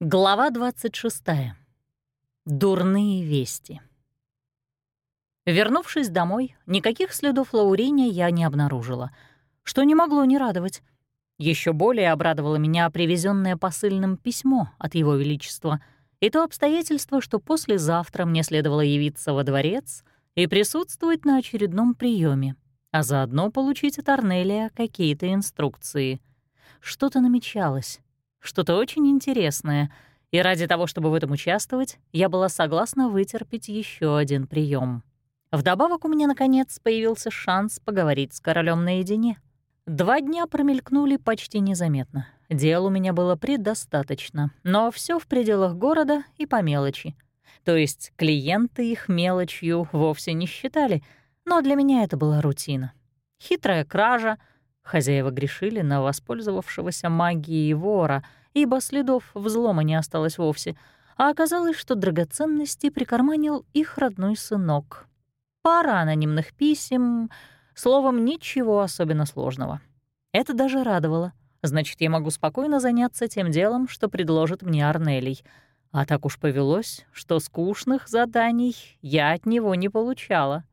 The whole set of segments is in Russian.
Глава 26. Дурные вести. Вернувшись домой, никаких следов Лауриния я не обнаружила, что не могло не радовать. Еще более обрадовало меня привезенное посыльным письмо от Его Величества и то обстоятельство, что послезавтра мне следовало явиться во дворец и присутствовать на очередном приеме, а заодно получить от Арнелия какие-то инструкции. Что-то намечалось что-то очень интересное, и ради того, чтобы в этом участвовать, я была согласна вытерпеть еще один прием. Вдобавок у меня, наконец, появился шанс поговорить с королем наедине. Два дня промелькнули почти незаметно. Дел у меня было предостаточно, но все в пределах города и по мелочи. То есть клиенты их мелочью вовсе не считали, но для меня это была рутина. Хитрая кража — Хозяева грешили на воспользовавшегося магией вора, ибо следов взлома не осталось вовсе, а оказалось, что драгоценности прикарманил их родной сынок. Пара анонимных писем, словом, ничего особенно сложного. Это даже радовало. Значит, я могу спокойно заняться тем делом, что предложит мне Арнелий. А так уж повелось, что скучных заданий я от него не получала.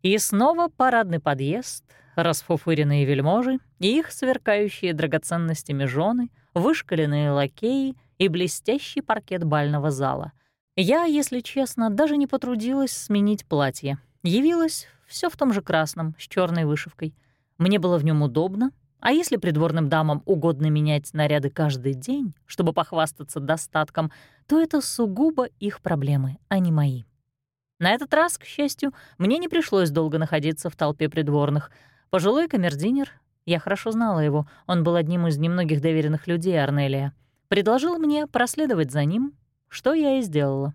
И снова парадный подъезд — расфуфыренные вельможи и их сверкающие драгоценностями жены, вышкаленные лакеи и блестящий паркет бального зала. Я, если честно, даже не потрудилась сменить платье. Явилась все в том же красном, с черной вышивкой. Мне было в нем удобно, а если придворным дамам угодно менять наряды каждый день, чтобы похвастаться достатком, то это сугубо их проблемы, а не мои. На этот раз, к счастью, мне не пришлось долго находиться в толпе придворных — Пожилой камердинер, я хорошо знала его, он был одним из немногих доверенных людей Арнелия, предложил мне проследовать за ним, что я и сделала.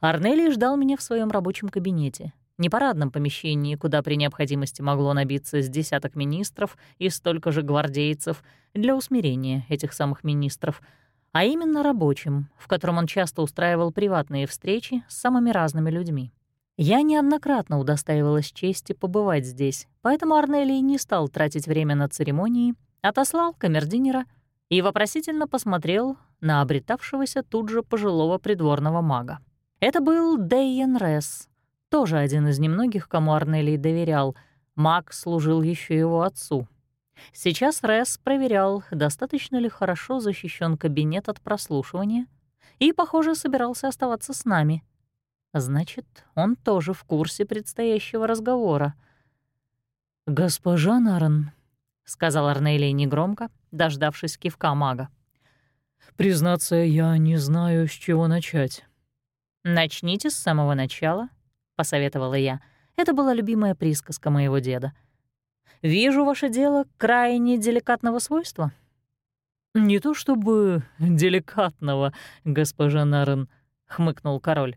Арнелий ждал меня в своем рабочем кабинете, непарадном помещении, куда при необходимости могло набиться с десяток министров и столько же гвардейцев для усмирения этих самых министров, а именно рабочим, в котором он часто устраивал приватные встречи с самыми разными людьми. Я неоднократно удостаивалась чести побывать здесь, поэтому Арнелий не стал тратить время на церемонии, отослал камердинера и вопросительно посмотрел на обретавшегося тут же пожилого придворного мага. Это был Дейен Ресс, тоже один из немногих, кому Арнелий доверял. Маг служил еще его отцу. Сейчас Ресс проверял, достаточно ли хорошо защищен кабинет от прослушивания, и, похоже, собирался оставаться с нами — Значит, он тоже в курсе предстоящего разговора. «Госпожа Наран», — сказал Арнелий негромко, дождавшись кивка мага. «Признаться, я не знаю, с чего начать». «Начните с самого начала», — посоветовала я. Это была любимая присказка моего деда. «Вижу ваше дело крайне деликатного свойства». «Не то чтобы деликатного, госпожа Нарен», — хмыкнул король.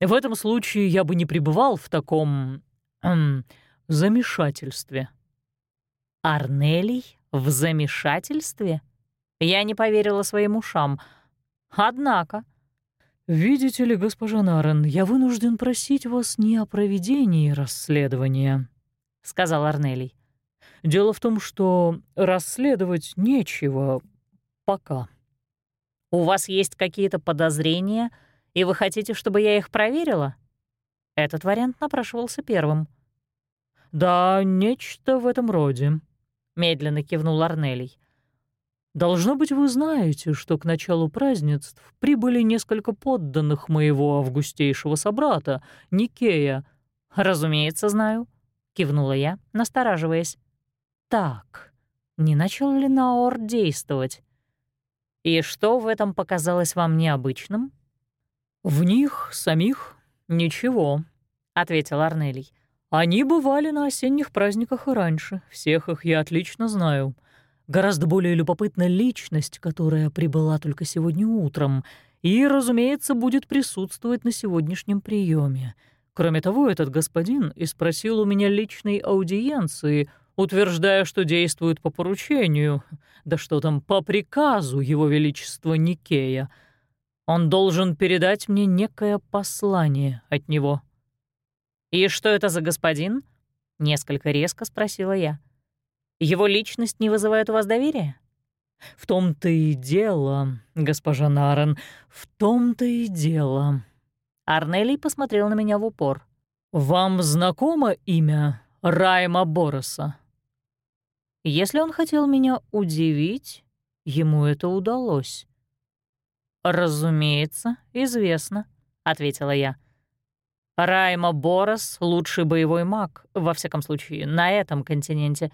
В этом случае я бы не пребывал в таком... Эм, замешательстве». «Арнелий в замешательстве?» Я не поверила своим ушам. «Однако...» «Видите ли, госпожа Нарен, я вынужден просить вас не о проведении расследования», — сказал Арнелий. «Дело в том, что расследовать нечего пока». «У вас есть какие-то подозрения?» И вы хотите, чтобы я их проверила?» Этот вариант напрашивался первым. «Да, нечто в этом роде», — медленно кивнул Арнелий. «Должно быть, вы знаете, что к началу празднеств прибыли несколько подданных моего августейшего собрата, Никея». «Разумеется, знаю», — кивнула я, настораживаясь. «Так, не начал ли Наор действовать? И что в этом показалось вам необычным?» «В них самих ничего», — ответил Арнелий. «Они бывали на осенних праздниках и раньше, всех их я отлично знаю. Гораздо более любопытна личность, которая прибыла только сегодня утром, и, разумеется, будет присутствовать на сегодняшнем приеме. Кроме того, этот господин и спросил у меня личной аудиенции, утверждая, что действует по поручению, да что там, по приказу Его Величества Никея — он должен передать мне некое послание от него». «И что это за господин?» — несколько резко спросила я. «Его личность не вызывает у вас доверия?» В том-то и дело, госпожа Нарен, в том-то и дело. Арнелий посмотрел на меня в упор. Вам знакомо имя Райма Бороса? Если он хотел меня удивить, ему это удалось. «Разумеется, известно», — ответила я. «Райма Борос — лучший боевой маг, во всяком случае, на этом континенте.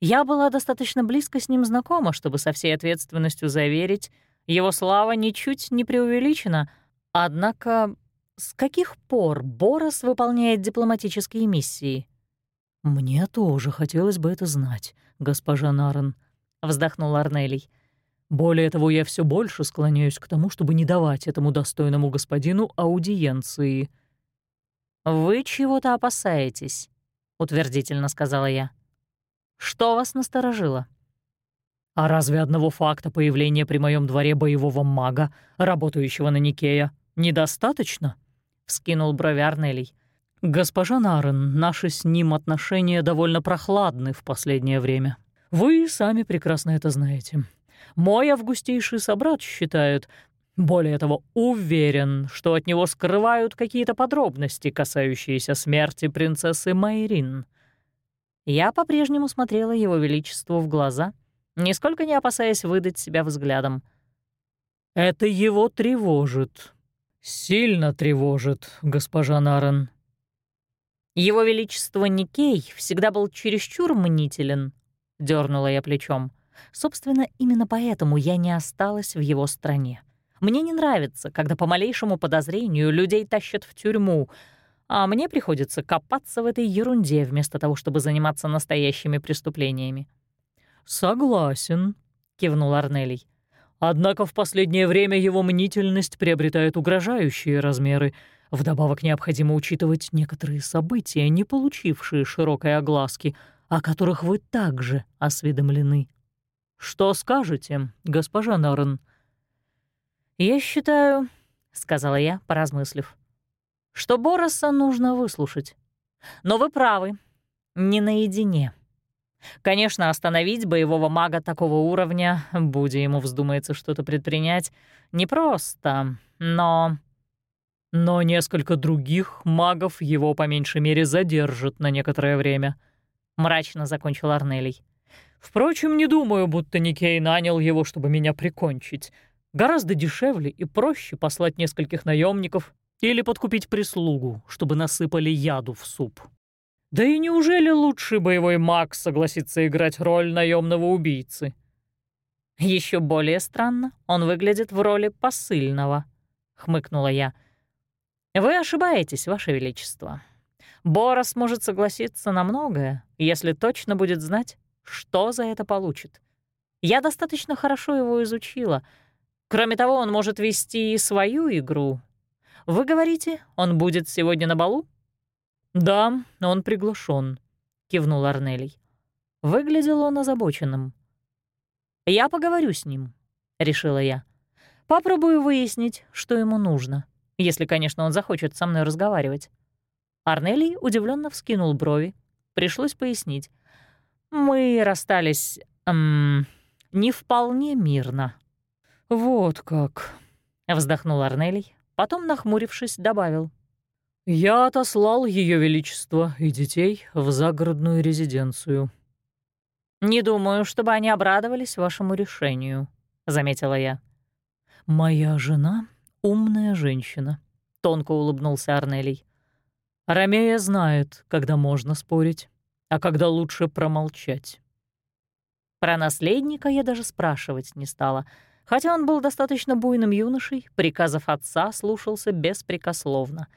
Я была достаточно близко с ним знакома, чтобы со всей ответственностью заверить, его слава ничуть не преувеличена, однако с каких пор Борос выполняет дипломатические миссии?» «Мне тоже хотелось бы это знать, госпожа Нарен», — вздохнул Арнелий. «Более того, я все больше склоняюсь к тому, чтобы не давать этому достойному господину аудиенции». «Вы чего-то опасаетесь», — утвердительно сказала я. «Что вас насторожило?» «А разве одного факта появления при моем дворе боевого мага, работающего на Никея, недостаточно?» — вскинул брови Арнелий. «Госпожа Нарен, наши с ним отношения довольно прохладны в последнее время. Вы сами прекрасно это знаете. Мой августейший собрат считает, более того, уверен, что от него скрывают какие-то подробности, касающиеся смерти принцессы Майрин». Я по-прежнему смотрела его величеству в глаза, нисколько не опасаясь выдать себя взглядом. «Это его тревожит. Сильно тревожит, госпожа Нарен», его Величество Никей всегда был чересчур мнителен, — дернула я плечом. Собственно, именно поэтому я не осталась в его стране. Мне не нравится, когда по малейшему подозрению людей тащат в тюрьму, а мне приходится копаться в этой ерунде вместо того, чтобы заниматься настоящими преступлениями. «Согласен», — кивнул Арнелий. «Однако в последнее время его мнительность приобретает угрожающие размеры, Вдобавок необходимо учитывать некоторые события, не получившие широкой огласки, о которых вы также осведомлены. Что скажете, госпожа Нарен? «Я считаю», — сказала я, поразмыслив, «что Бороса нужно выслушать. Но вы правы, не наедине. Конечно, остановить боевого мага такого уровня, будь ему вздумается что-то предпринять, непросто, но но несколько других магов его по меньшей мере задержат на некоторое время», — мрачно закончил Арнелий. «Впрочем, не думаю, будто Никей нанял его, чтобы меня прикончить. Гораздо дешевле и проще послать нескольких наемников или подкупить прислугу, чтобы насыпали яду в суп. Да и неужели лучший боевой маг согласится играть роль наемного убийцы?» Еще более странно, он выглядит в роли посыльного», — хмыкнула я. «Вы ошибаетесь, Ваше Величество. Борос может согласиться на многое, если точно будет знать, что за это получит. Я достаточно хорошо его изучила. Кроме того, он может вести и свою игру. Вы говорите, он будет сегодня на балу?» «Да, он приглашен, кивнул Арнелий. Выглядел он озабоченным. «Я поговорю с ним», — решила я. «Попробую выяснить, что ему нужно» если, конечно, он захочет со мной разговаривать. Арнелий удивленно вскинул брови. Пришлось пояснить. Мы расстались эм, не вполне мирно. «Вот как», — вздохнул Арнелий, потом, нахмурившись, добавил. «Я отослал Ее Величество и детей в загородную резиденцию». «Не думаю, чтобы они обрадовались вашему решению», — заметила я. «Моя жена умная женщина», — тонко улыбнулся Арнелий. «Ромея знает, когда можно спорить, а когда лучше промолчать». Про наследника я даже спрашивать не стала. Хотя он был достаточно буйным юношей, приказов отца слушался беспрекословно.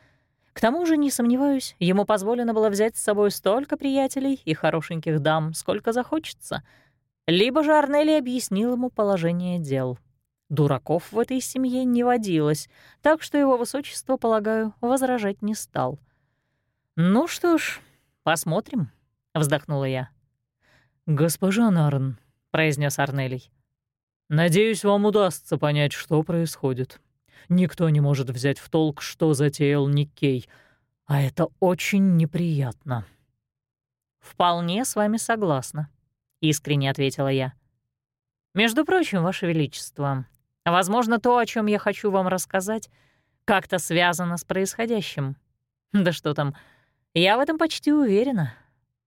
К тому же, не сомневаюсь, ему позволено было взять с собой столько приятелей и хорошеньких дам, сколько захочется. Либо же Арнели объяснил ему положение дел. Дураков в этой семье не водилось, так что его высочество, полагаю, возражать не стал. «Ну что ж, посмотрим», — вздохнула я. «Госпожа Нарн», — произнес Арнелий, — «надеюсь, вам удастся понять, что происходит. Никто не может взять в толк, что затеял Никей, а это очень неприятно». «Вполне с вами согласна», — искренне ответила я. Между прочим, Ваше Величество, возможно, то, о чем я хочу вам рассказать, как-то связано с происходящим. Да что там, я в этом почти уверена.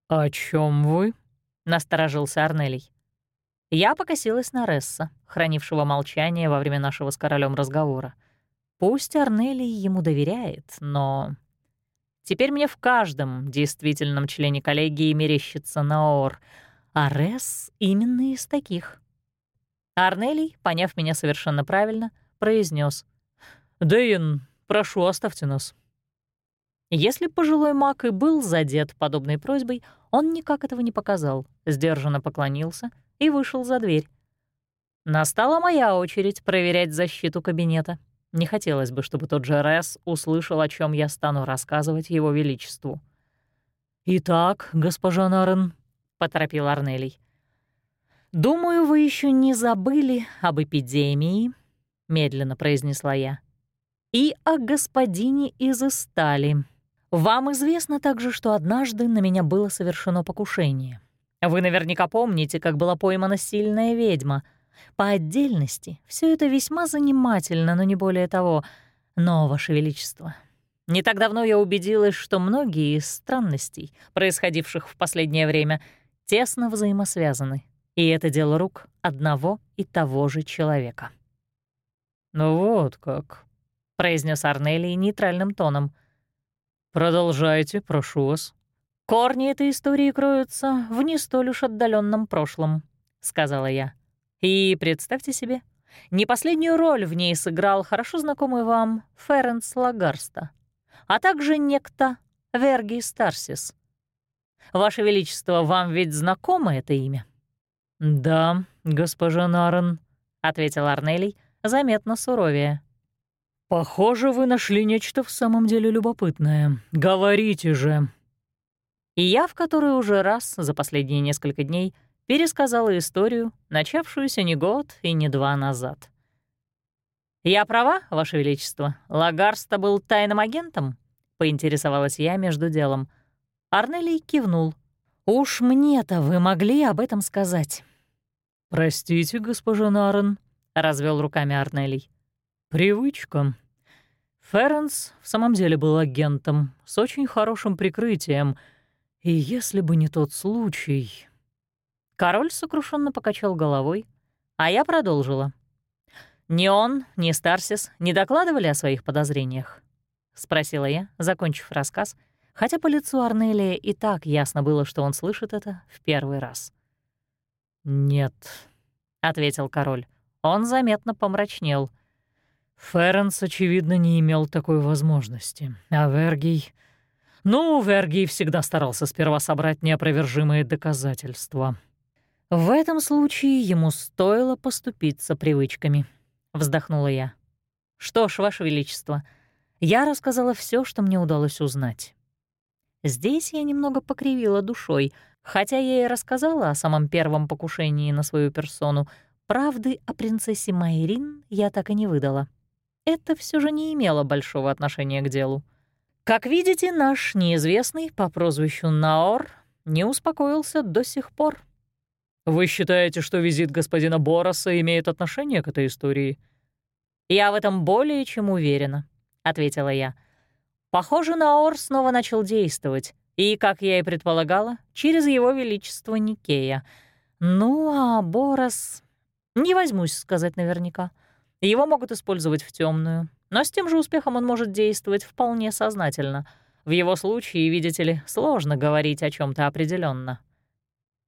«О чем вы?» — насторожился Арнелий. Я покосилась на Ресса, хранившего молчание во время нашего с королем разговора. Пусть Арнелий ему доверяет, но... Теперь мне в каждом действительном члене коллегии мерещится Наор, а Ресс именно из таких. Арнелий, поняв меня совершенно правильно, произнес: «Дэйн, прошу, оставьте нас». Если пожилой маг и был задет подобной просьбой, он никак этого не показал, сдержанно поклонился и вышел за дверь. Настала моя очередь проверять защиту кабинета. Не хотелось бы, чтобы тот же Рес услышал, о чем я стану рассказывать его величеству. «Итак, госпожа Нарен», — поторопил Арнелий. «Думаю, вы еще не забыли об эпидемии», — медленно произнесла я, «и о господине из Истали. Вам известно также, что однажды на меня было совершено покушение. Вы наверняка помните, как была поймана сильная ведьма. По отдельности все это весьма занимательно, но не более того. Но, Ваше Величество, не так давно я убедилась, что многие из странностей, происходивших в последнее время, тесно взаимосвязаны, и это дело рук одного и того же человека. «Ну вот как», — произнес Арнелий нейтральным тоном — «Продолжайте, прошу вас». «Корни этой истории кроются в не столь уж отдаленном прошлом», — сказала я. «И представьте себе, не последнюю роль в ней сыграл хорошо знакомый вам Ференс Лагарста, а также некто Вергий Старсис. Ваше Величество, вам ведь знакомо это имя?» «Да, госпожа Нарен», — ответил Арнелий, заметно суровее. «Похоже, вы нашли нечто в самом деле любопытное. Говорите же». И я в который уже раз за последние несколько дней пересказала историю, начавшуюся не год и не два назад. «Я права, Ваше Величество? Лагарста был тайным агентом?» — поинтересовалась я между делом. Арнелий кивнул. «Уж мне-то вы могли об этом сказать». «Простите, госпожа Нарен», — развел руками Арнелий. Привычка. Ференс в самом деле был агентом с очень хорошим прикрытием. И если бы не тот случай... Король сокрушенно покачал головой, а я продолжила. «Ни он, ни Старсис не докладывали о своих подозрениях?» — спросила я, закончив рассказ, хотя по лицу Арнелия и так ясно было, что он слышит это в первый раз. «Нет», — ответил король. Он заметно помрачнел — Ференс, очевидно, не имел такой возможности, а Вергий... Ну, Вергий всегда старался сперва собрать неопровержимые доказательства. «В этом случае ему стоило поступиться привычками», — вздохнула я. «Что ж, Ваше Величество, я рассказала все, что мне удалось узнать». Здесь я немного покривила душой, хотя я и рассказала о самом первом покушении на свою персону, правды о принцессе Майрин я так и не выдала это все же не имело большого отношения к делу. Как видите, наш неизвестный по прозвищу Наор не успокоился до сих пор. «Вы считаете, что визит господина Бороса имеет отношение к этой истории?» «Я в этом более чем уверена», — ответила я. «Похоже, Наор снова начал действовать, и, как я и предполагала, через его величество Никея. Ну, а Борос... Не возьмусь сказать наверняка. Его могут использовать в темную, но с тем же успехом он может действовать вполне сознательно. В его случае, видите ли, сложно говорить о чем то определенно.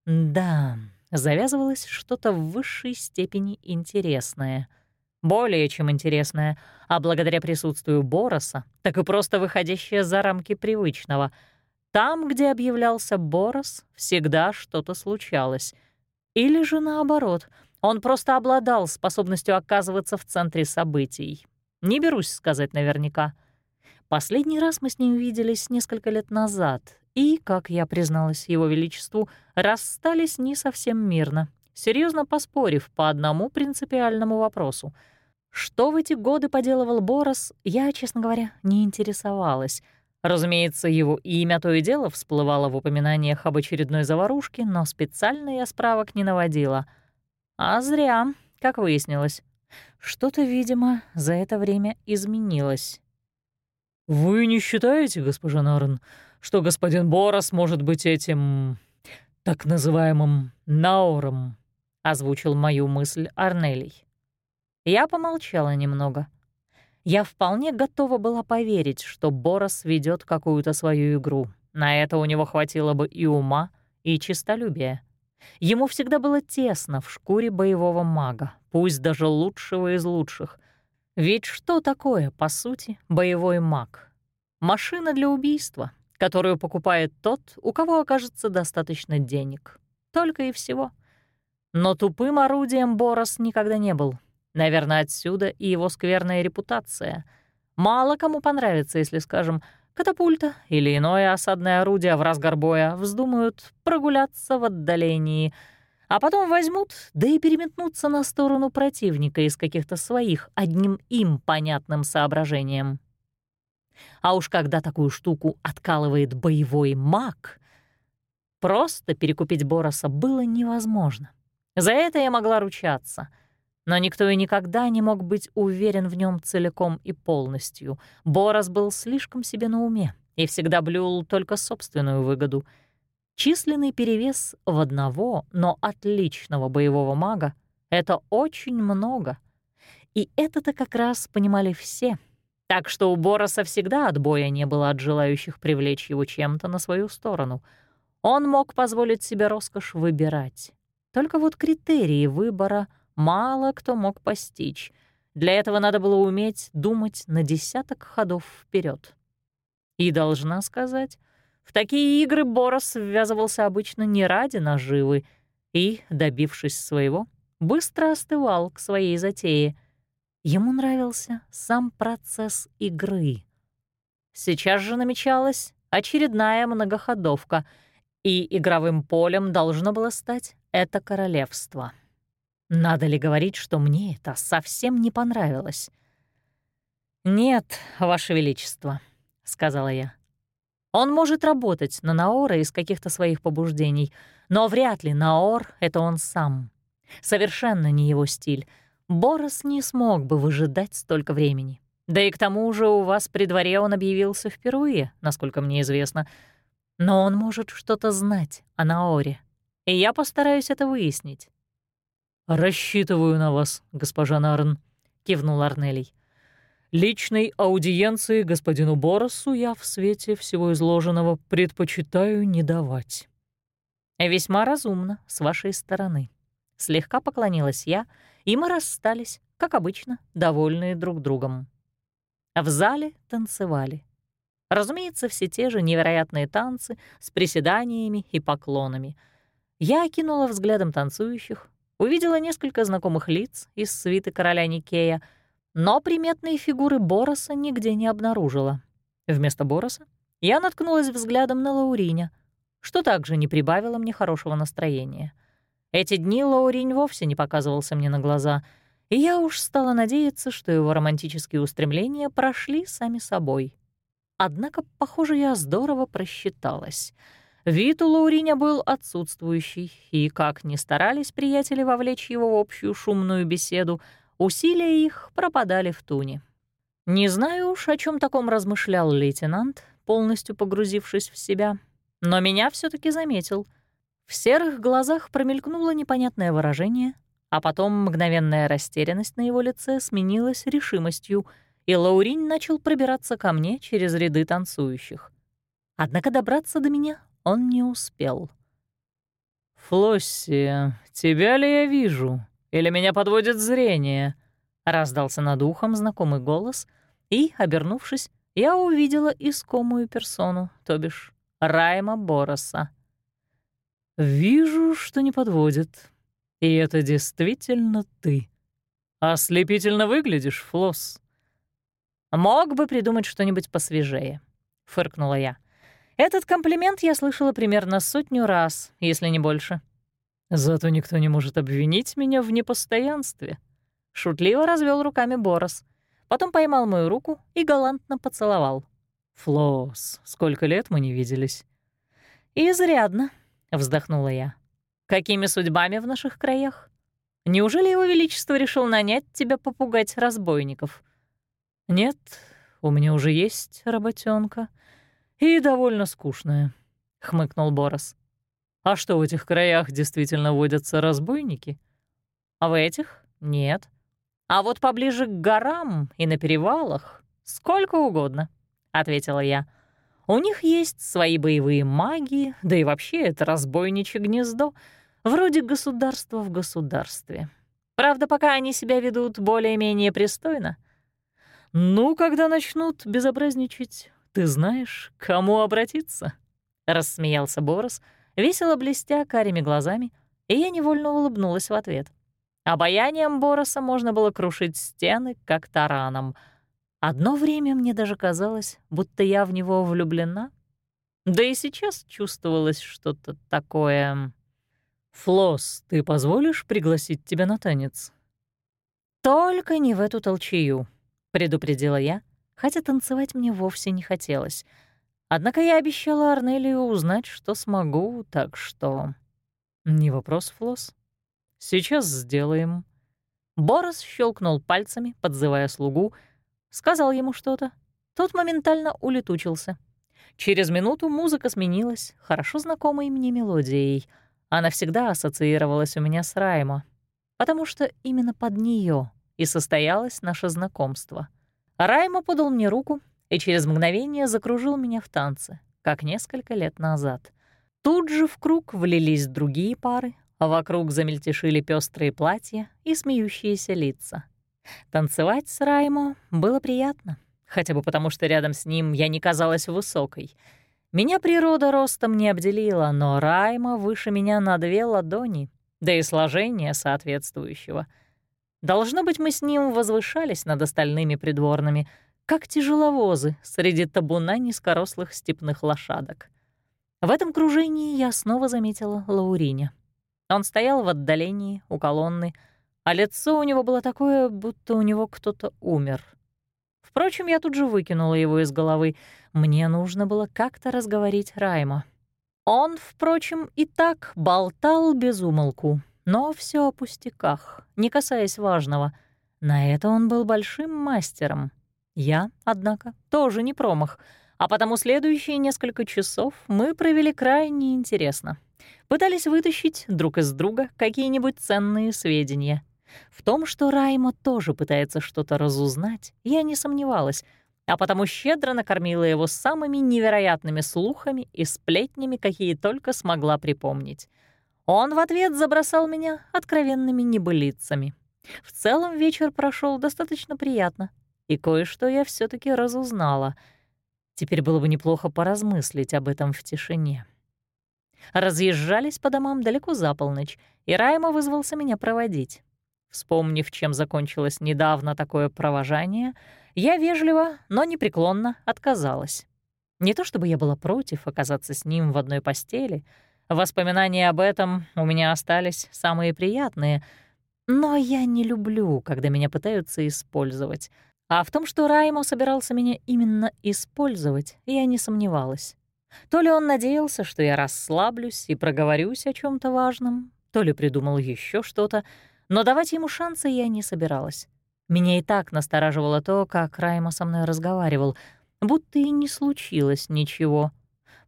Да, завязывалось что-то в высшей степени интересное. Более чем интересное, а благодаря присутствию Бороса, так и просто выходящее за рамки привычного. Там, где объявлялся Борос, всегда что-то случалось. Или же наоборот — он просто обладал способностью оказываться в центре событий. Не берусь сказать наверняка. Последний раз мы с ним виделись несколько лет назад, и, как я призналась его величеству, расстались не совсем мирно, серьезно поспорив по одному принципиальному вопросу. Что в эти годы поделывал Борос, я, честно говоря, не интересовалась. Разумеется, его имя то и дело всплывало в упоминаниях об очередной заварушке, но специально я справок не наводила — А зря, как выяснилось. Что-то, видимо, за это время изменилось. «Вы не считаете, госпожа Нарн, что господин Борос может быть этим... так называемым Науром?» — озвучил мою мысль Арнелий. Я помолчала немного. Я вполне готова была поверить, что Борос ведет какую-то свою игру. На это у него хватило бы и ума, и честолюбия. Ему всегда было тесно в шкуре боевого мага, пусть даже лучшего из лучших. Ведь что такое, по сути, боевой маг? Машина для убийства, которую покупает тот, у кого окажется достаточно денег. Только и всего. Но тупым орудием Борос никогда не был. Наверное, отсюда и его скверная репутация. Мало кому понравится, если, скажем, катапульта или иное осадное орудие в разгар боя вздумают прогуляться в отдалении, а потом возьмут, да и переметнутся на сторону противника из каких-то своих, одним им понятным соображением. А уж когда такую штуку откалывает боевой маг, просто перекупить Бороса было невозможно. За это я могла ручаться — но никто и никогда не мог быть уверен в нем целиком и полностью. Борос был слишком себе на уме и всегда блюл только собственную выгоду. Численный перевес в одного, но отличного боевого мага — это очень много. И это-то как раз понимали все. Так что у Бороса всегда отбоя не было от желающих привлечь его чем-то на свою сторону. Он мог позволить себе роскошь выбирать. Только вот критерии выбора — мало кто мог постичь. Для этого надо было уметь думать на десяток ходов вперед. И должна сказать, в такие игры Борос ввязывался обычно не ради наживы и, добившись своего, быстро остывал к своей затее. Ему нравился сам процесс игры. Сейчас же намечалась очередная многоходовка, и игровым полем должно было стать это королевство. Надо ли говорить, что мне это совсем не понравилось? «Нет, Ваше Величество», — сказала я. «Он может работать на Наора из каких-то своих побуждений, но вряд ли Наор — это он сам. Совершенно не его стиль. Борос не смог бы выжидать столько времени. Да и к тому же у вас при дворе он объявился впервые, насколько мне известно. Но он может что-то знать о Наоре, и я постараюсь это выяснить. «Рассчитываю на вас, госпожа Нарн», — кивнул Арнелий. «Личной аудиенции господину Боросу я в свете всего изложенного предпочитаю не давать». «Весьма разумно с вашей стороны». Слегка поклонилась я, и мы расстались, как обычно, довольные друг другом. В зале танцевали. Разумеется, все те же невероятные танцы с приседаниями и поклонами. Я окинула взглядом танцующих, увидела несколько знакомых лиц из свиты короля Никея, но приметные фигуры Бороса нигде не обнаружила. Вместо Бороса я наткнулась взглядом на Лауриня, что также не прибавило мне хорошего настроения. Эти дни Лауринь вовсе не показывался мне на глаза, и я уж стала надеяться, что его романтические устремления прошли сами собой. Однако, похоже, я здорово просчиталась — Вид у Лауриня был отсутствующий, и, как ни старались приятели вовлечь его в общую шумную беседу, усилия их пропадали в туне. Не знаю уж, о чем таком размышлял лейтенант, полностью погрузившись в себя, но меня все таки заметил. В серых глазах промелькнуло непонятное выражение, а потом мгновенная растерянность на его лице сменилась решимостью, и Лаурин начал пробираться ко мне через ряды танцующих. Однако добраться до меня он не успел. «Флосси, тебя ли я вижу? Или меня подводит зрение?» — раздался над ухом знакомый голос, и, обернувшись, я увидела искомую персону, то бишь Райма Бороса. «Вижу, что не подводит. И это действительно ты. Ослепительно выглядишь, Флосс». «Мог бы придумать что-нибудь посвежее», — фыркнула я. Этот комплимент я слышала примерно сотню раз, если не больше. «Зато никто не может обвинить меня в непостоянстве», — шутливо развел руками Борос. Потом поймал мою руку и галантно поцеловал. «Флосс, сколько лет мы не виделись?» «Изрядно», — вздохнула я. «Какими судьбами в наших краях?» Неужели его величество решил нанять тебя попугать разбойников? Нет, у меня уже есть работенка и довольно скучная, хмыкнул Борос. А что в этих краях действительно водятся разбойники? А в этих нет. А вот поближе к горам и на перевалах сколько угодно, ответила я. У них есть свои боевые маги, да и вообще это разбойничье гнездо — Вроде государства в государстве. Правда, пока они себя ведут более-менее пристойно. «Ну, когда начнут безобразничать, ты знаешь, к кому обратиться?» — рассмеялся Борос, весело блестя карими глазами, и я невольно улыбнулась в ответ. Обаянием Бороса можно было крушить стены, как тараном. Одно время мне даже казалось, будто я в него влюблена. Да и сейчас чувствовалось что-то такое «Флосс, ты позволишь пригласить тебя на танец?» «Только не в эту толчею», — предупредила я, хотя танцевать мне вовсе не хотелось. Однако я обещала Арнелию узнать, что смогу, так что... «Не вопрос, Флосс. Сейчас сделаем». Борос щелкнул пальцами, подзывая слугу, сказал ему что-то. Тот моментально улетучился. Через минуту музыка сменилась хорошо знакомой мне мелодией — она всегда ассоциировалась у меня с Раймо, потому что именно под нее и состоялось наше знакомство. Раймо подал мне руку и через мгновение закружил меня в танце, как несколько лет назад. Тут же в круг влились другие пары, а вокруг замельтешили пестрые платья и смеющиеся лица. Танцевать с Раймо было приятно, хотя бы потому, что рядом с ним я не казалась высокой — меня природа ростом не обделила, но Райма выше меня на две ладони, да и сложение соответствующего. Должно быть, мы с ним возвышались над остальными придворными, как тяжеловозы среди табуна низкорослых степных лошадок. В этом кружении я снова заметила Лауриня. Он стоял в отдалении у колонны, а лицо у него было такое, будто у него кто-то умер — Впрочем, я тут же выкинула его из головы. Мне нужно было как-то разговорить Райма. Он, впрочем, и так болтал без умолку, но все о пустяках, не касаясь важного. На это он был большим мастером. Я, однако, тоже не промах, а потому следующие несколько часов мы провели крайне интересно. Пытались вытащить друг из друга какие-нибудь ценные сведения — в том, что Райма тоже пытается что-то разузнать, я не сомневалась, а потому щедро накормила его самыми невероятными слухами и сплетнями, какие только смогла припомнить. Он в ответ забросал меня откровенными небылицами. В целом вечер прошел достаточно приятно, и кое-что я все таки разузнала. Теперь было бы неплохо поразмыслить об этом в тишине. Разъезжались по домам далеко за полночь, и Райма вызвался меня проводить. Вспомнив, чем закончилось недавно такое провожание, я вежливо, но непреклонно отказалась. Не то чтобы я была против оказаться с ним в одной постели, воспоминания об этом у меня остались самые приятные, но я не люблю, когда меня пытаются использовать. А в том, что Раймо собирался меня именно использовать, я не сомневалась. То ли он надеялся, что я расслаблюсь и проговорюсь о чем то важном, то ли придумал еще что-то, но давать ему шансы я не собиралась. Меня и так настораживало то, как Райма со мной разговаривал, будто и не случилось ничего.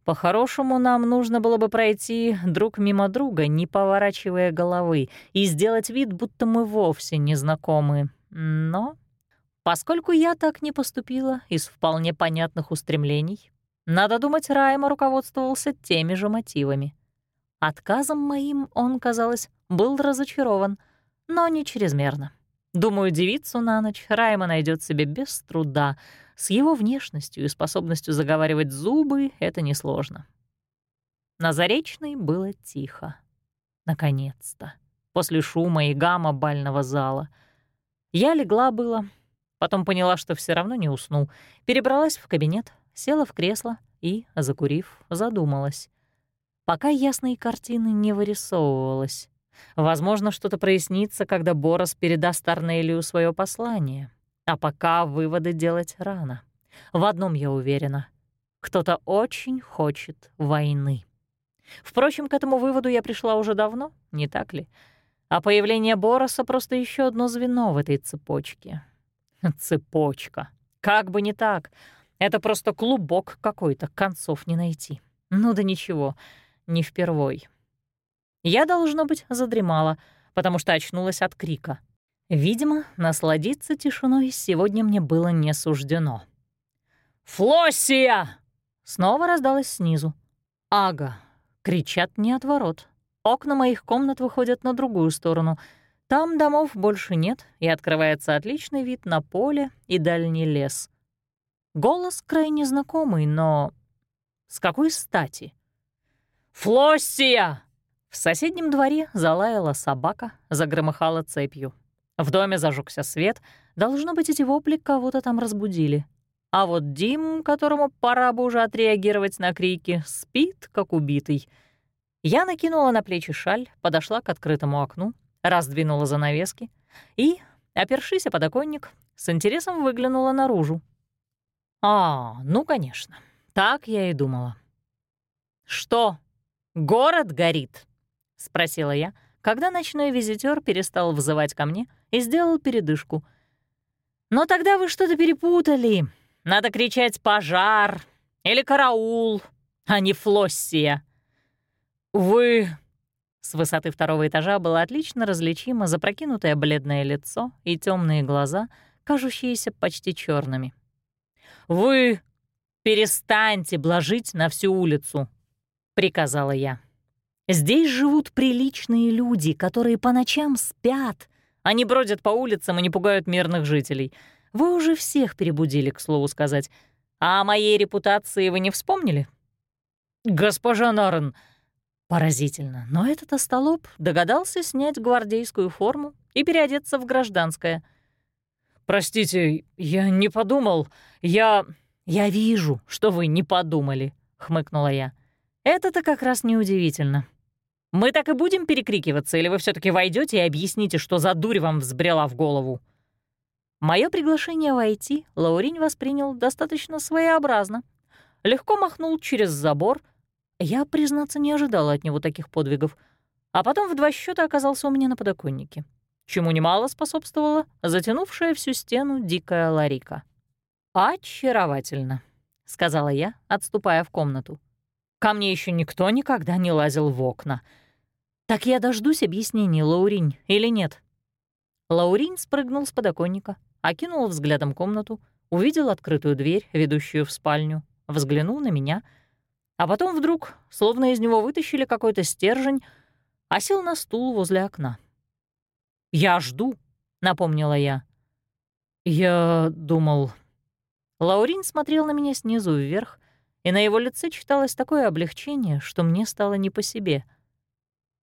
По-хорошему, нам нужно было бы пройти друг мимо друга, не поворачивая головы, и сделать вид, будто мы вовсе не знакомы. Но поскольку я так не поступила из вполне понятных устремлений, надо думать, Райма руководствовался теми же мотивами. Отказом моим он, казалось, был разочарован — но не чрезмерно. Думаю, девицу на ночь Райма найдет себе без труда. С его внешностью и способностью заговаривать зубы это несложно. На Заречной было тихо. Наконец-то. После шума и гамма бального зала. Я легла было, потом поняла, что все равно не усну. Перебралась в кабинет, села в кресло и, закурив, задумалась. Пока ясной картины не вырисовывалась. Возможно, что-то прояснится, когда Борос передаст Арнелию свое послание. А пока выводы делать рано. В одном я уверена. Кто-то очень хочет войны. Впрочем, к этому выводу я пришла уже давно, не так ли? А появление Бороса — просто еще одно звено в этой цепочке. Цепочка. Как бы не так. Это просто клубок какой-то, концов не найти. Ну да ничего, не впервой. Я, должно быть, задремала, потому что очнулась от крика. Видимо, насладиться тишиной сегодня мне было не суждено. «Флоссия!» Снова раздалось снизу. «Ага!» Кричат не от ворот. Окна моих комнат выходят на другую сторону. Там домов больше нет, и открывается отличный вид на поле и дальний лес. Голос крайне знакомый, но с какой стати? «Флоссия!» В соседнем дворе залаяла собака, загромыхала цепью. В доме зажегся свет. Должно быть, эти вопли кого-то там разбудили. А вот Дим, которому пора бы уже отреагировать на крики, спит, как убитый. Я накинула на плечи шаль, подошла к открытому окну, раздвинула занавески и, опершись о подоконник, с интересом выглянула наружу. А, ну, конечно, так я и думала. «Что, город горит?» — спросила я, когда ночной визитер перестал вызывать ко мне и сделал передышку. «Но тогда вы что-то перепутали. Надо кричать «пожар» или «караул», а не «флоссия». «Вы...» С высоты второго этажа было отлично различимо запрокинутое бледное лицо и темные глаза, кажущиеся почти черными. «Вы перестаньте блажить на всю улицу», — приказала я. Здесь живут приличные люди, которые по ночам спят. Они бродят по улицам и не пугают мирных жителей. Вы уже всех перебудили, к слову сказать. А о моей репутации вы не вспомнили? Госпожа Нарен... Поразительно, но этот остолоп догадался снять гвардейскую форму и переодеться в гражданское. «Простите, я не подумал. Я...» «Я вижу, что вы не подумали», — хмыкнула я. «Это-то как раз неудивительно. Мы так и будем перекрикиваться, или вы все таки войдете и объясните, что за дурь вам взбрела в голову?» Мое приглашение войти Лауринь воспринял достаточно своеобразно. Легко махнул через забор. Я, признаться, не ожидала от него таких подвигов. А потом в два счета оказался у меня на подоконнике, чему немало способствовала затянувшая всю стену дикая ларика. «Очаровательно», — сказала я, отступая в комнату. «Ко мне еще никто никогда не лазил в окна». «Так я дождусь объяснений, Лауринь, или нет?» Лауринь спрыгнул с подоконника, окинул взглядом комнату, увидел открытую дверь, ведущую в спальню, взглянул на меня, а потом вдруг, словно из него вытащили какой-то стержень, осел на стул возле окна. «Я жду», — напомнила я. «Я думал...» Лаурин смотрел на меня снизу вверх, и на его лице читалось такое облегчение, что мне стало не по себе —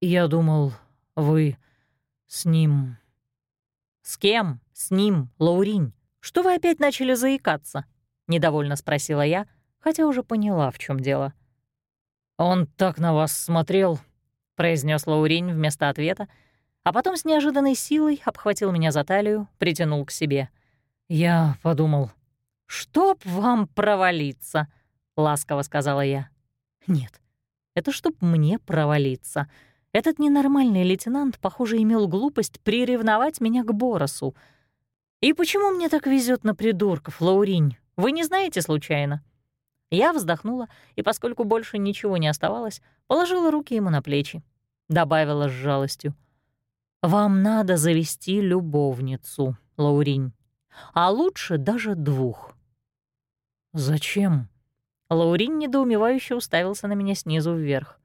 «Я думал, вы с ним...» «С кем? С ним, Лауринь? Что вы опять начали заикаться?» — недовольно спросила я, хотя уже поняла, в чем дело. «Он так на вас смотрел», — произнес Лауринь вместо ответа, а потом с неожиданной силой обхватил меня за талию, притянул к себе. Я подумал, «Чтоб вам провалиться», — ласково сказала я. «Нет, это чтоб мне провалиться», — этот ненормальный лейтенант, похоже, имел глупость приревновать меня к Боросу. И почему мне так везет на придурков, Лауринь? Вы не знаете случайно? Я вздохнула, и поскольку больше ничего не оставалось, положила руки ему на плечи. Добавила с жалостью. «Вам надо завести любовницу, Лауринь. А лучше даже двух». «Зачем?» Лаурин недоумевающе уставился на меня снизу вверх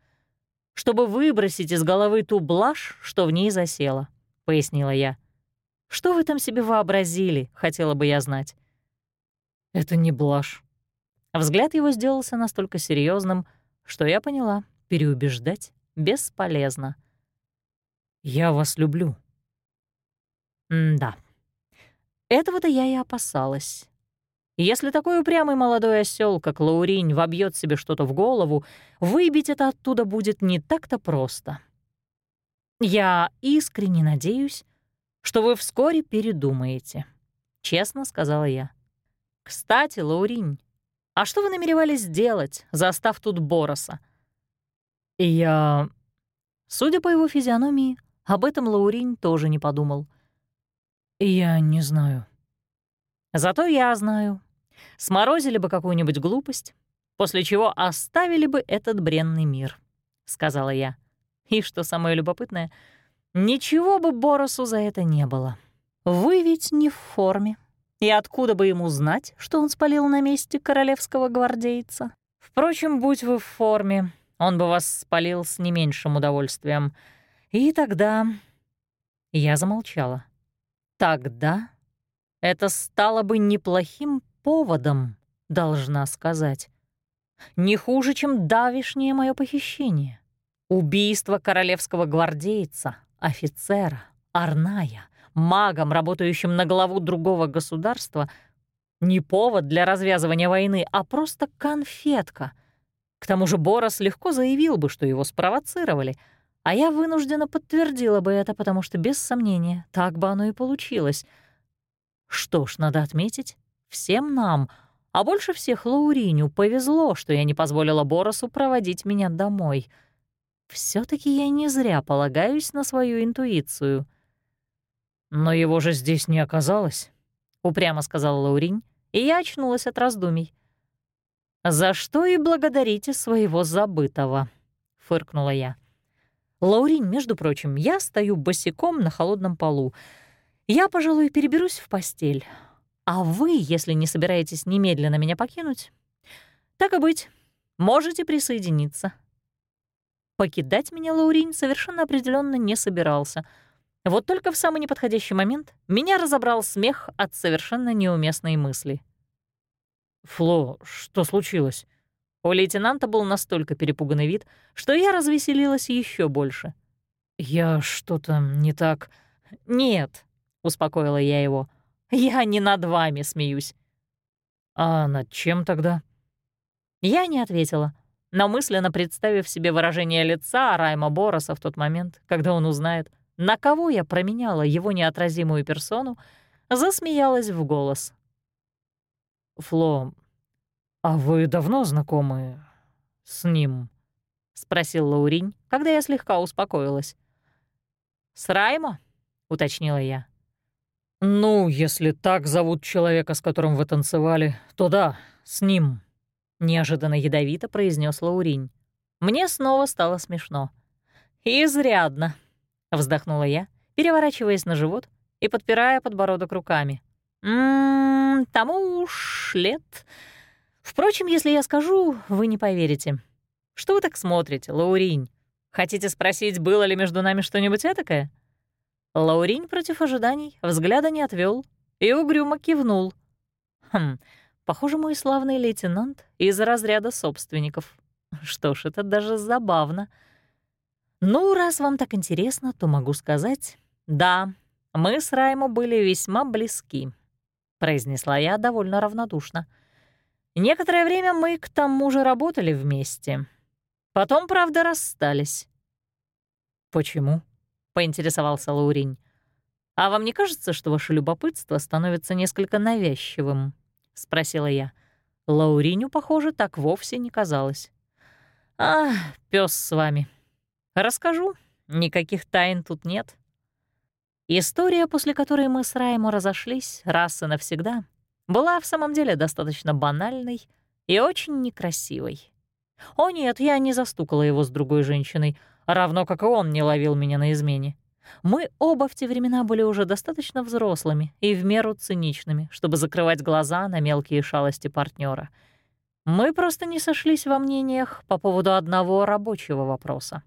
чтобы выбросить из головы ту блажь, что в ней засела», — пояснила я. «Что вы там себе вообразили, хотела бы я знать?» «Это не блажь». Взгляд его сделался настолько серьезным, что я поняла, переубеждать бесполезно. «Я вас люблю». М-да. Этого-то я и опасалась. Если такой упрямый молодой осел, как Лауринь, вобьет себе что-то в голову, выбить это оттуда будет не так-то просто. «Я искренне надеюсь, что вы вскоре передумаете», — честно сказала я. «Кстати, Лауринь, а что вы намеревались сделать, застав тут Бороса?» «Я...» Судя по его физиономии, об этом Лауринь тоже не подумал. «Я не знаю». «Зато я знаю. Сморозили бы какую-нибудь глупость, после чего оставили бы этот бренный мир», — сказала я. И что самое любопытное, ничего бы Боросу за это не было. Вы ведь не в форме. И откуда бы ему знать, что он спалил на месте королевского гвардейца? Впрочем, будь вы в форме, он бы вас спалил с не меньшим удовольствием. И тогда... Я замолчала. Тогда это стало бы неплохим поводом, должна сказать. Не хуже, чем давишнее мое похищение. Убийство королевского гвардейца, офицера, Арная, магом, работающим на главу другого государства, не повод для развязывания войны, а просто конфетка. К тому же Борос легко заявил бы, что его спровоцировали, а я вынуждена подтвердила бы это, потому что, без сомнения, так бы оно и получилось. Что ж, надо отметить, всем нам, а больше всех Лауриню, повезло, что я не позволила Боросу проводить меня домой — все таки я не зря полагаюсь на свою интуицию. «Но его же здесь не оказалось», — упрямо сказал Лауринь, и я очнулась от раздумий. «За что и благодарите своего забытого», — фыркнула я. «Лауринь, между прочим, я стою босиком на холодном полу. Я, пожалуй, переберусь в постель. А вы, если не собираетесь немедленно меня покинуть, так и быть, можете присоединиться. Покидать меня Лаурин совершенно определенно не собирался. Вот только в самый неподходящий момент меня разобрал смех от совершенно неуместной мысли. «Фло, что случилось?» У лейтенанта был настолько перепуганный вид, что я развеселилась еще больше. «Я что-то не так...» «Нет», — успокоила я его, — «я не над вами смеюсь». «А над чем тогда?» Я не ответила но мысленно представив себе выражение лица Райма Бороса в тот момент, когда он узнает, на кого я променяла его неотразимую персону, засмеялась в голос. «Фло, а вы давно знакомы с ним?» — спросил Лауринь, когда я слегка успокоилась. «С Раймо?» — уточнила я. «Ну, если так зовут человека, с которым вы танцевали, то да, с ним», неожиданно ядовито произнес Лауринь. Мне снова стало смешно. «Изрядно», — вздохнула я, переворачиваясь на живот и подпирая подбородок руками. «Ммм, тому уж лет. Впрочем, если я скажу, вы не поверите. Что вы так смотрите, Лауринь? Хотите спросить, было ли между нами что-нибудь этакое?» Лауринь против ожиданий взгляда не отвел и угрюмо кивнул. «Хм, Похоже, мой славный лейтенант из разряда собственников. Что ж, это даже забавно. Ну, раз вам так интересно, то могу сказать, да, мы с Раймо были весьма близки, произнесла я довольно равнодушно. Некоторое время мы к тому же работали вместе. Потом, правда, расстались. Почему? Поинтересовался Лауринь. А вам не кажется, что ваше любопытство становится несколько навязчивым? — спросила я. Лауриню, похоже, так вовсе не казалось. «А, пес с вами. Расскажу. Никаких тайн тут нет». История, после которой мы с Раймо разошлись раз и навсегда, была в самом деле достаточно банальной и очень некрасивой. О нет, я не застукала его с другой женщиной, равно как и он не ловил меня на измене. Мы оба в те времена были уже достаточно взрослыми и в меру циничными, чтобы закрывать глаза на мелкие шалости партнера. Мы просто не сошлись во мнениях по поводу одного рабочего вопроса.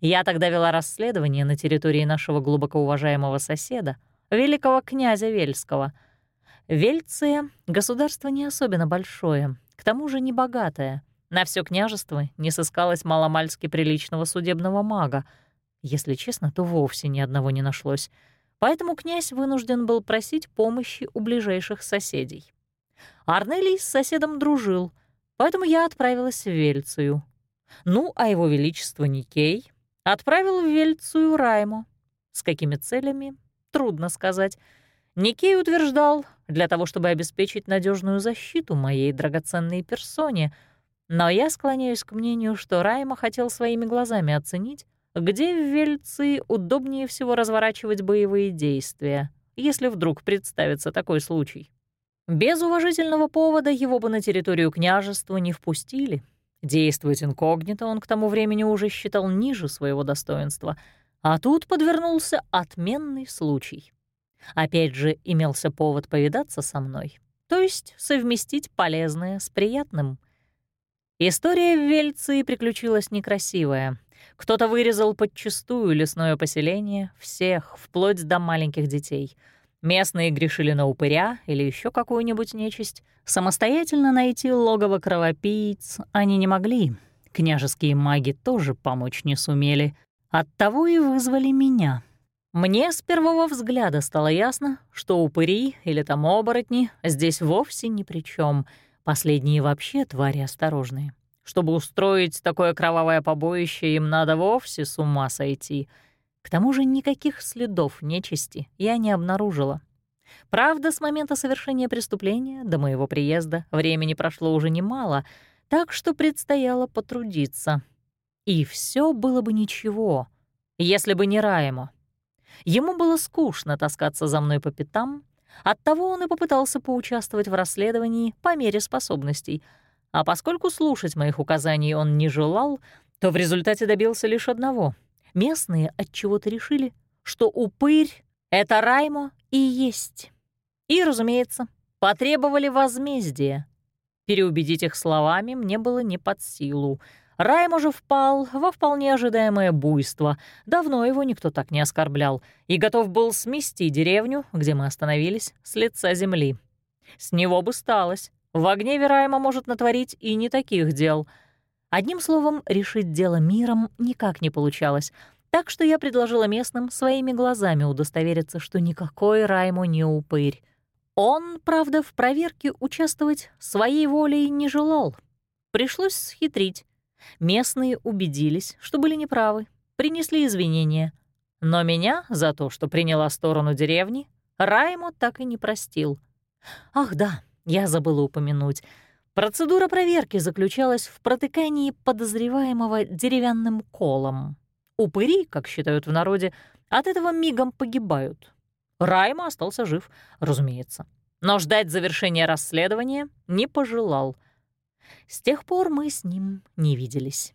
Я тогда вела расследование на территории нашего глубоко уважаемого соседа, великого князя Вельского. Вельция — государство не особенно большое, к тому же небогатое. На все княжество не сыскалось маломальски приличного судебного мага — если честно, то вовсе ни одного не нашлось. Поэтому князь вынужден был просить помощи у ближайших соседей. Арнелий с соседом дружил, поэтому я отправилась в Вельцию. Ну, а его величество Никей отправил в Вельцию Райму. С какими целями? Трудно сказать. Никей утверждал, для того, чтобы обеспечить надежную защиту моей драгоценной персоне, но я склоняюсь к мнению, что Райма хотел своими глазами оценить, где в Вельции удобнее всего разворачивать боевые действия, если вдруг представится такой случай. Без уважительного повода его бы на территорию княжества не впустили. Действовать инкогнито он к тому времени уже считал ниже своего достоинства, а тут подвернулся отменный случай. Опять же, имелся повод повидаться со мной, то есть совместить полезное с приятным. История в Вельции приключилась некрасивая. Кто-то вырезал подчистую лесное поселение, всех, вплоть до маленьких детей. Местные грешили на упыря или еще какую-нибудь нечисть. Самостоятельно найти логово кровопийц они не могли. Княжеские маги тоже помочь не сумели. Оттого и вызвали меня. Мне с первого взгляда стало ясно, что упыри или там оборотни здесь вовсе ни при чем. Последние вообще твари осторожные. Чтобы устроить такое кровавое побоище, им надо вовсе с ума сойти. К тому же никаких следов нечисти я не обнаружила. Правда, с момента совершения преступления до моего приезда времени прошло уже немало, так что предстояло потрудиться. И все было бы ничего, если бы не Раемо. Ему было скучно таскаться за мной по пятам, оттого он и попытался поучаствовать в расследовании по мере способностей. А поскольку слушать моих указаний он не желал, то в результате добился лишь одного. Местные отчего-то решили, что упырь — это Раймо и есть. И, разумеется, потребовали возмездия. Переубедить их словами мне было не под силу — Райм уже впал во вполне ожидаемое буйство. Давно его никто так не оскорблял и готов был смести деревню, где мы остановились, с лица земли. С него бы сталось. В гневе Райма может натворить и не таких дел. Одним словом, решить дело миром никак не получалось, так что я предложила местным своими глазами удостовериться, что никакой Райму не упырь. Он, правда, в проверке участвовать своей волей не желал. Пришлось схитрить. Местные убедились, что были неправы, принесли извинения. Но меня за то, что приняла сторону деревни, Райму так и не простил. Ах да, я забыла упомянуть. Процедура проверки заключалась в протыкании подозреваемого деревянным колом. Упыри, как считают в народе, от этого мигом погибают. Райма остался жив, разумеется. Но ждать завершения расследования не пожелал — с тех пор мы с ним не виделись.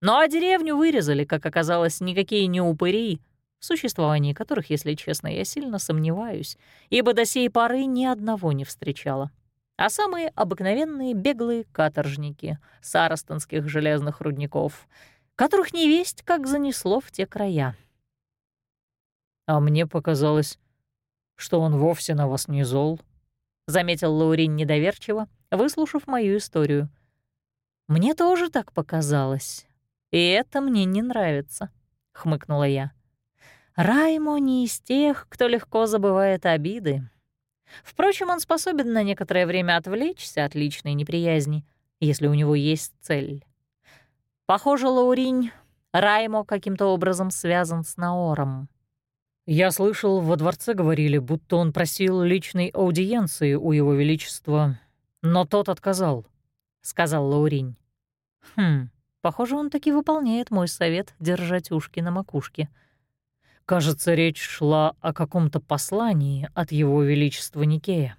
Ну а деревню вырезали, как оказалось, никакие не упыри, в существовании которых, если честно, я сильно сомневаюсь, ибо до сей поры ни одного не встречала. А самые обыкновенные беглые каторжники сарастонских железных рудников, которых не весть как занесло в те края. «А мне показалось, что он вовсе на вас не зол», — заметил Лаурин недоверчиво, выслушав мою историю. «Мне тоже так показалось, и это мне не нравится», — хмыкнула я. «Раймо не из тех, кто легко забывает обиды. Впрочем, он способен на некоторое время отвлечься от личной неприязни, если у него есть цель. Похоже, Лауринь, Раймо каким-то образом связан с Наором». «Я слышал, во дворце говорили, будто он просил личной аудиенции у его величества «Но тот отказал», — сказал Лауринь. «Хм, похоже, он таки выполняет мой совет держать ушки на макушке. Кажется, речь шла о каком-то послании от его величества Никея».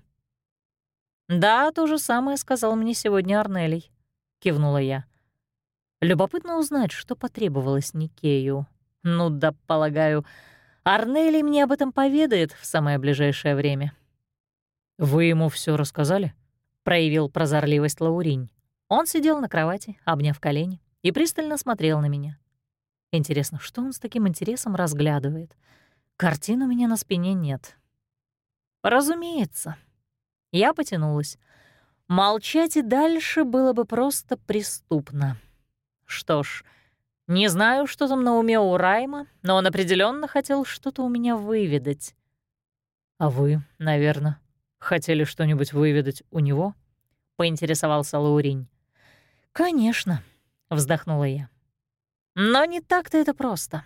«Да, то же самое сказал мне сегодня Арнелий», — кивнула я. «Любопытно узнать, что потребовалось Никею. Ну да, полагаю, Арнелий мне об этом поведает в самое ближайшее время». «Вы ему все рассказали?» — проявил прозорливость Лауринь. Он сидел на кровати, обняв колени, и пристально смотрел на меня. Интересно, что он с таким интересом разглядывает? Картин у меня на спине нет. Разумеется. Я потянулась. Молчать и дальше было бы просто преступно. Что ж, не знаю, что там на уме у Райма, но он определенно хотел что-то у меня выведать. А вы, наверное, Хотели что-нибудь выведать у него?» — поинтересовался Лауринь. «Конечно», — вздохнула я. «Но не так-то это просто.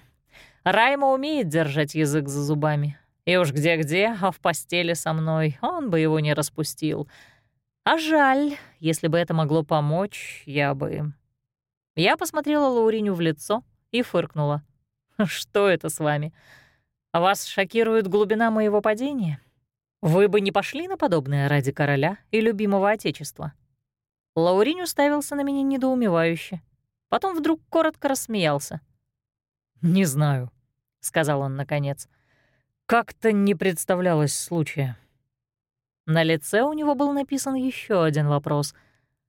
Райма умеет держать язык за зубами. И уж где-где, а в постели со мной он бы его не распустил. А жаль, если бы это могло помочь, я бы...» Я посмотрела Лауриню в лицо и фыркнула. «Что это с вами? Вас шокирует глубина моего падения? Вы бы не пошли на подобное ради короля и любимого отечества?» Лаурин уставился на меня недоумевающе. Потом вдруг коротко рассмеялся. «Не знаю», — сказал он наконец. «Как-то не представлялось случая». На лице у него был написан еще один вопрос,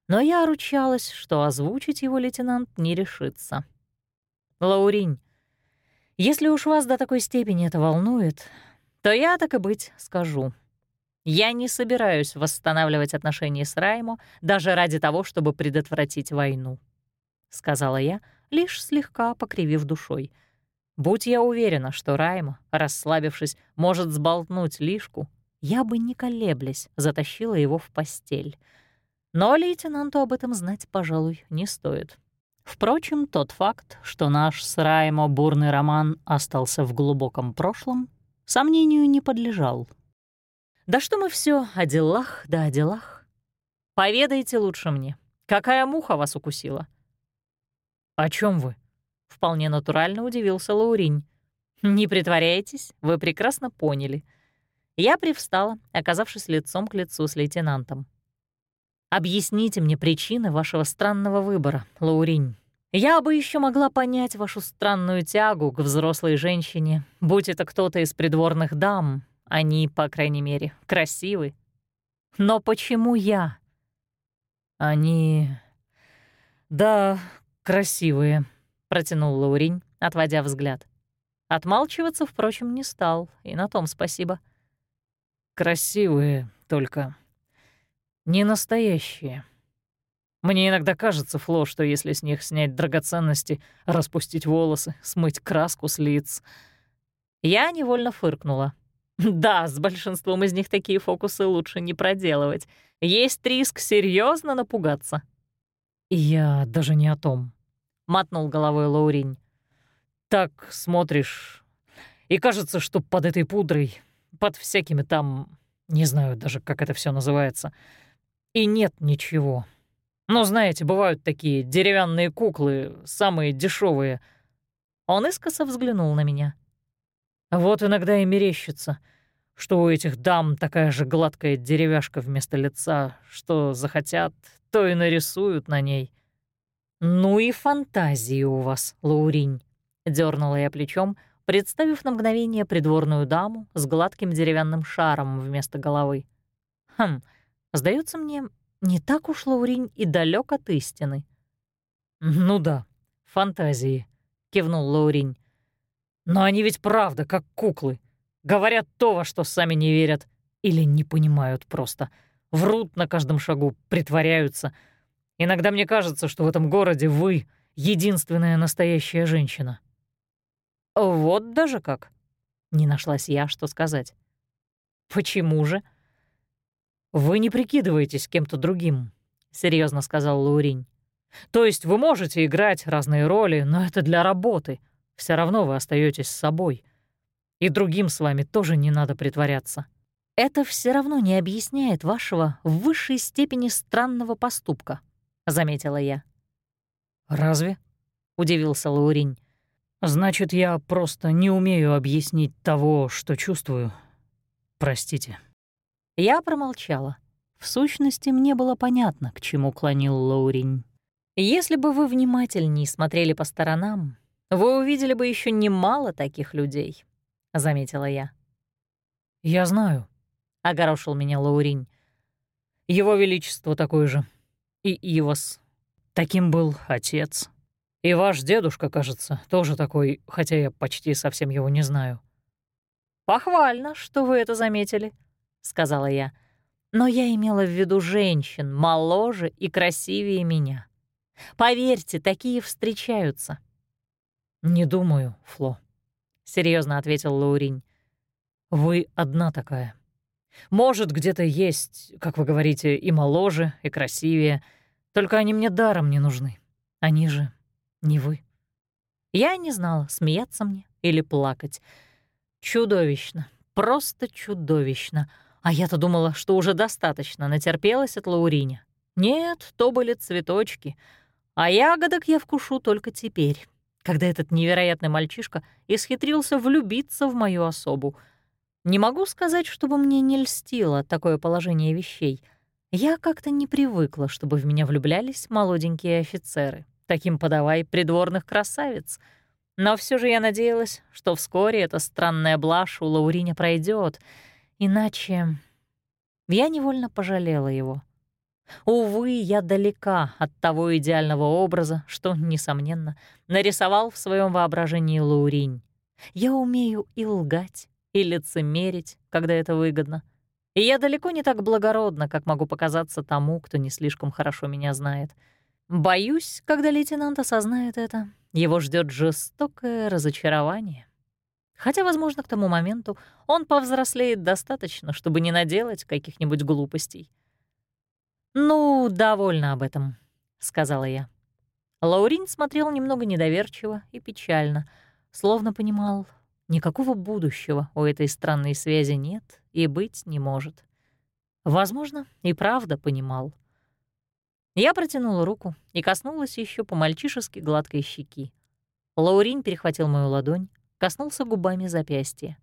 но я ручалась, что озвучить его лейтенант не решится. «Лауринь, если уж вас до такой степени это волнует, то я, так и быть, скажу. Я не собираюсь восстанавливать отношения с Раймо даже ради того, чтобы предотвратить войну», — сказала я, лишь слегка покривив душой. Будь я уверена, что Раймо, расслабившись, может сболтнуть лишку, я бы, не колеблясь, затащила его в постель. Но лейтенанту об этом знать, пожалуй, не стоит. Впрочем, тот факт, что наш с Раймо бурный роман остался в глубоком прошлом, сомнению не подлежал. Да что мы все о делах да о делах. Поведайте лучше мне, какая муха вас укусила? О чем вы? Вполне натурально удивился Лауринь. Не притворяйтесь, вы прекрасно поняли. Я привстала, оказавшись лицом к лицу с лейтенантом. Объясните мне причины вашего странного выбора, Лауринь. Я бы еще могла понять вашу странную тягу к взрослой женщине, будь это кто-то из придворных дам. Они, по крайней мере, красивы. Но почему я? Они... Да, красивые, протянул Лауринь, отводя взгляд. Отмалчиваться, впрочем, не стал, и на том спасибо. Красивые только не настоящие. Мне иногда кажется, Фло, что если с них снять драгоценности, распустить волосы, смыть краску с лиц... Я невольно фыркнула. Да, с большинством из них такие фокусы лучше не проделывать. Есть риск серьезно напугаться. «Я даже не о том», — мотнул головой Лауринь. «Так смотришь, и кажется, что под этой пудрой, под всякими там, не знаю даже, как это все называется, — и нет ничего. Ну, знаете, бывают такие деревянные куклы, самые дешевые. Он искоса взглянул на меня. Вот иногда и мерещится, что у этих дам такая же гладкая деревяшка вместо лица, что захотят, то и нарисуют на ней. «Ну и фантазии у вас, Лауринь», — дернула я плечом, представив на мгновение придворную даму с гладким деревянным шаром вместо головы. «Хм, Сдается мне, не так уж Лауринь и далек от истины. «Ну да, фантазии», — кивнул Лауринь. «Но они ведь правда, как куклы. Говорят то, во что сами не верят. Или не понимают просто. Врут на каждом шагу, притворяются. Иногда мне кажется, что в этом городе вы — единственная настоящая женщина». «Вот даже как!» — не нашлась я, что сказать. «Почему же?» «Вы не прикидываетесь кем-то другим», — серьезно сказал Лауринь. «То есть вы можете играть разные роли, но это для работы. Все равно вы остаетесь собой. И другим с вами тоже не надо притворяться». «Это все равно не объясняет вашего в высшей степени странного поступка», — заметила я. «Разве?» — удивился Лауринь. «Значит, я просто не умею объяснить того, что чувствую. Простите». Я промолчала. В сущности, мне было понятно, к чему клонил Лоуринь. Если бы вы внимательнее смотрели по сторонам, вы увидели бы еще немало таких людей, — заметила я. «Я знаю», — огорошил меня Лауринь. «Его Величество такой же. И Ивас. Таким был отец. И ваш дедушка, кажется, тоже такой, хотя я почти совсем его не знаю». «Похвально, что вы это заметили», — сказала я. «Но я имела в виду женщин, моложе и красивее меня. Поверьте, такие встречаются». «Не думаю, Фло», — серьезно ответил Лауринь. «Вы одна такая. Может, где-то есть, как вы говорите, и моложе, и красивее, только они мне даром не нужны. Они же не вы». Я не знала, смеяться мне или плакать. Чудовищно, просто чудовищно — а я-то думала, что уже достаточно натерпелась от Лауриня. Нет, то были цветочки. А ягодок я вкушу только теперь, когда этот невероятный мальчишка исхитрился влюбиться в мою особу. Не могу сказать, чтобы мне не льстило такое положение вещей. Я как-то не привыкла, чтобы в меня влюблялись молоденькие офицеры. Таким подавай придворных красавиц. Но все же я надеялась, что вскоре эта странная блажь у Лауриня пройдет, иначе я невольно пожалела его. Увы, я далека от того идеального образа, что, несомненно, нарисовал в своем воображении Лауринь. Я умею и лгать, и лицемерить, когда это выгодно. И я далеко не так благородна, как могу показаться тому, кто не слишком хорошо меня знает. Боюсь, когда лейтенант осознает это, его ждет жестокое разочарование. Хотя, возможно, к тому моменту он повзрослеет достаточно, чтобы не наделать каких-нибудь глупостей. «Ну, довольно об этом», — сказала я. Лаурин смотрел немного недоверчиво и печально, словно понимал, никакого будущего у этой странной связи нет и быть не может. Возможно, и правда понимал. Я протянула руку и коснулась еще по-мальчишески гладкой щеки. Лаурин перехватил мою ладонь, коснулся губами запястья.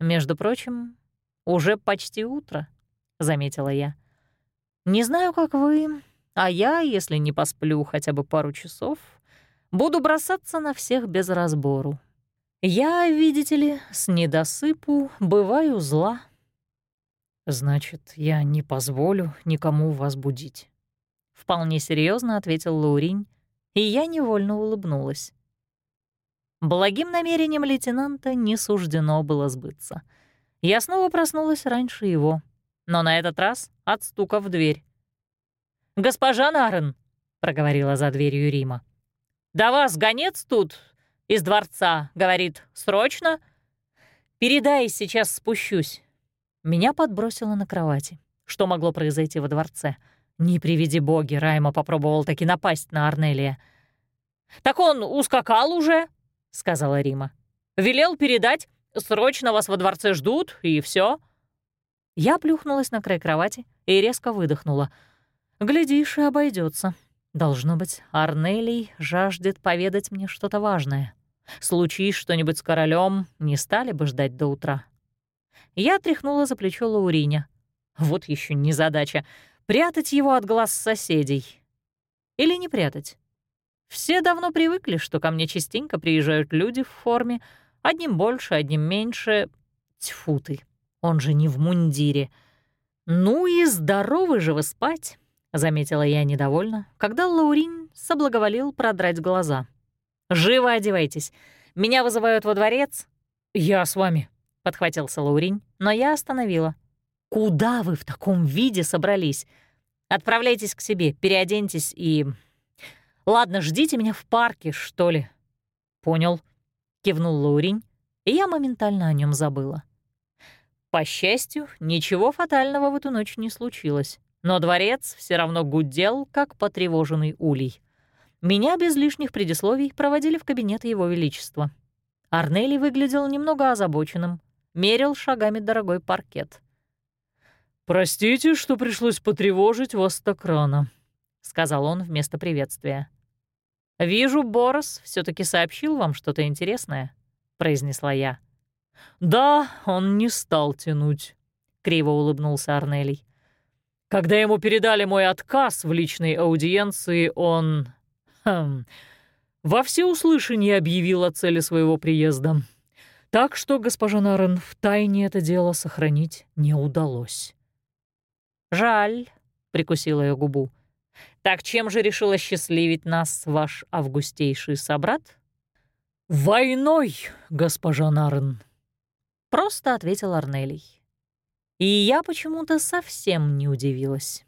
«Между прочим, уже почти утро», — заметила я. Не знаю, как вы, а я, если не посплю хотя бы пару часов, буду бросаться на всех без разбору. Я, видите ли, с недосыпу бываю зла. Значит, я не позволю никому вас будить. Вполне серьезно ответил Лауринь, и я невольно улыбнулась. Благим намерением лейтенанта не суждено было сбыться. Я снова проснулась раньше его — но на этот раз от стука в дверь. «Госпожа Нарен», — проговорила за дверью Рима, — «да вас гонец тут из дворца, — говорит, — срочно. Передай, сейчас спущусь». Меня подбросило на кровати. Что могло произойти во дворце? Не приведи боги, Райма попробовал таки напасть на Арнелия. «Так он ускакал уже», — сказала Рима. «Велел передать, срочно вас во дворце ждут, и все. Я плюхнулась на край кровати и резко выдохнула. Глядишь, и обойдется. Должно быть, Арнелий жаждет поведать мне что-то важное. Случись что-нибудь с королем, не стали бы ждать до утра. Я тряхнула за плечо Лауриня. Вот еще незадача — прятать его от глаз соседей. Или не прятать. Все давно привыкли, что ко мне частенько приезжают люди в форме, одним больше, одним меньше. Тьфу ты, он же не в мундире. «Ну и здоровы же вы спать», — заметила я недовольно, когда Лаурин соблаговолил продрать глаза. «Живо одевайтесь. Меня вызывают во дворец». «Я с вами», — подхватился Лаурин, но я остановила. «Куда вы в таком виде собрались? Отправляйтесь к себе, переоденьтесь и... Ладно, ждите меня в парке, что ли». «Понял», — кивнул Лаурин, и я моментально о нем забыла. По счастью, ничего фатального в эту ночь не случилось, но дворец все равно гудел, как потревоженный улей. Меня без лишних предисловий проводили в кабинет Его Величества. Арнели выглядел немного озабоченным, мерил шагами дорогой паркет. «Простите, что пришлось потревожить вас так рано», — сказал он вместо приветствия. «Вижу, Борос все таки сообщил вам что-то интересное», — произнесла я. «Да, он не стал тянуть», — криво улыбнулся Арнелий. «Когда ему передали мой отказ в личной аудиенции, он... Хм, во всеуслышание объявил о цели своего приезда. Так что, госпожа Нарен, в тайне это дело сохранить не удалось». «Жаль», — прикусила я губу. «Так чем же решил осчастливить нас ваш августейший собрат?» «Войной, госпожа Нарен», — просто ответил Арнелий. И я почему-то совсем не удивилась.